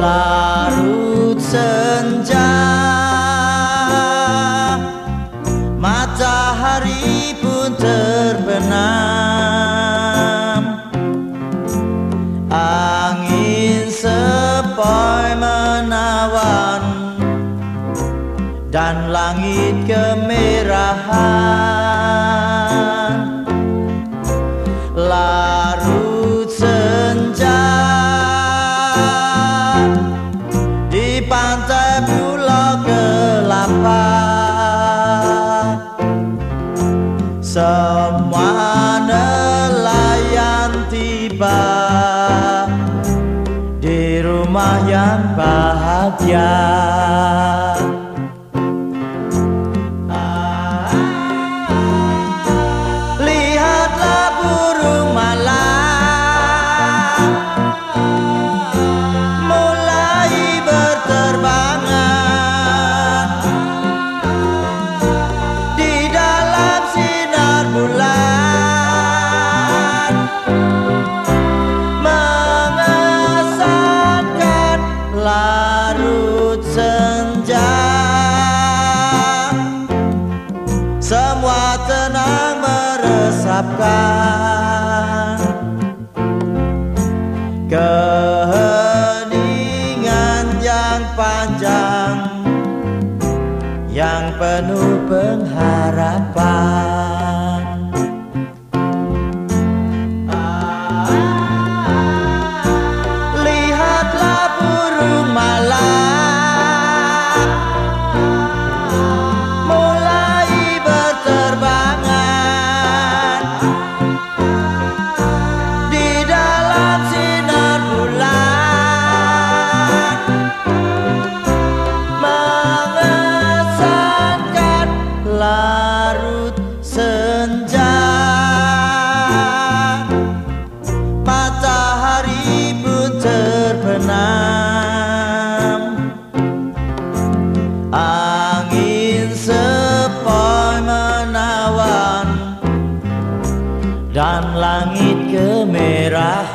larut senja. Matahari pun terbenam. Angin sepoi menawan dan langit kemerahan. Di pantai pulau kelapa. Semua nelayan tiba di rumah yang bahagia larut senja. Semua tenang meresapkan Keheningan yang panjang Yang penuh pengharapan dan langit kemerahan.